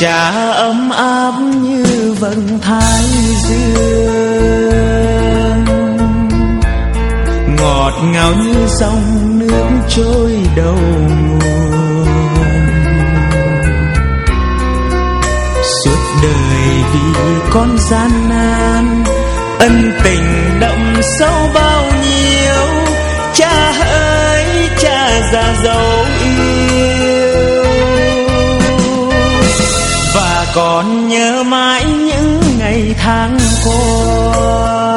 cha ấm áp như vầng thái dương. Ngọt ngào như dòng nước trôi đầu nguồn. Suốt đời vì con gian nan, ân tình đậm sâu bao nhiêu. Cha ơi, cha già giàu còn nhớ mãi những ngày tháng qua.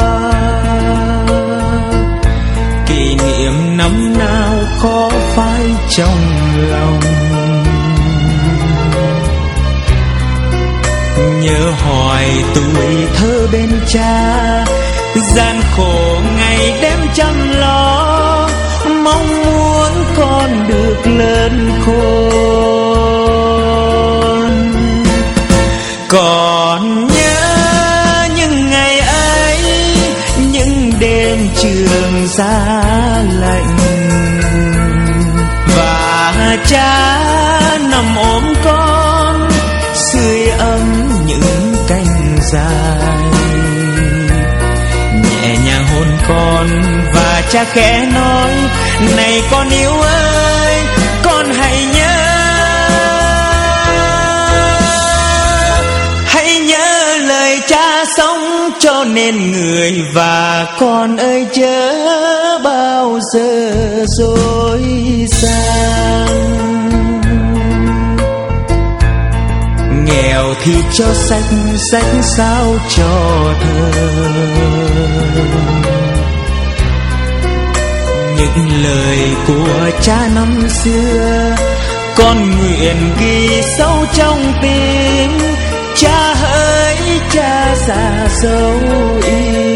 Kỷ niệm năm nào khó phai trong lòng? Nhớ hoài tuổi thơ bên cha, gian khổ ngày đêm chăm lo, mong muốn con được lớn khôn. Đêm giá xa lạnh. Và cha nằm ôm con sưởi ấm những cánh dài. Nhẹ nhàng hôn con, và cha khẽ nói, này con yêu ơi, con hãy nên người và con ơi chớ bao giờ dối gian nghèo thì cho sách sách sao cho thơ những lời của cha năm xưa, con nguyện ghi sâu trong tim. Cha ơi cha xa dấu yêu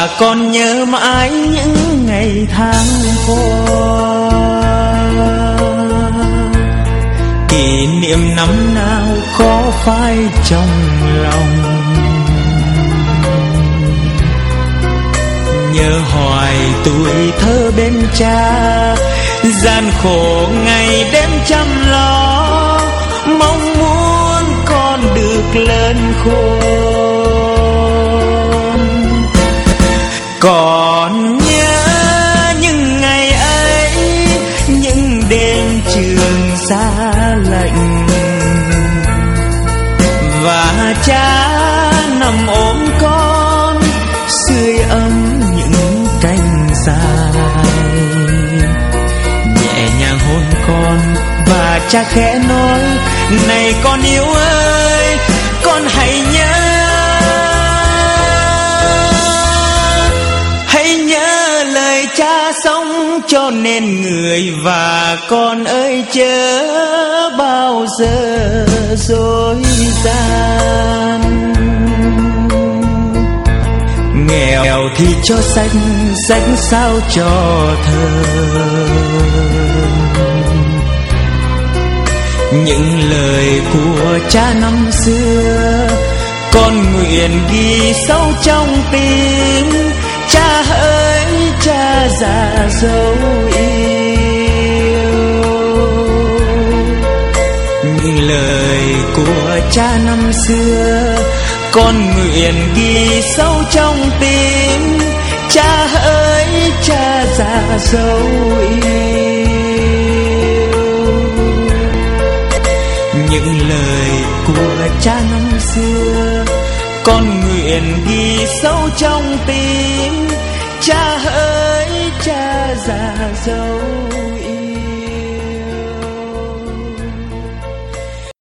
và con nhớ mãi những ngày tháng qua. Kỷ niệm năm nào khó phai trong lòng? Nhớ hoài tuổi thơ bên cha, gian khổ ngày đêm chăm lo. Mong muốn con được lớn khôn. Còn nhớ những ngày ấy, những đêm trường xa lạnh. Và cha nằm ôm con, sưởi ấm những cánh dài. Nhẹ nhàng hôn con, và cha khẽ nói, này con yêu ơi, con hãy nhớ lời sống cho nên người và con ơi chớ bao giờ dối gian. Nghèo thì cho sách sách sao cho thơ những lời của cha năm xưa, con nguyện ghi sâu trong tim. Cha ơi Dạ cha già dạ dấu yêu. Những lời của cha năm xưa, con nguyện ghi sâu trong tim. Cha ơi, cha già dấu yêu. Những lời của cha năm xưa, con nguyện ghi sâu trong tim cha hỡi cha già dấu yêu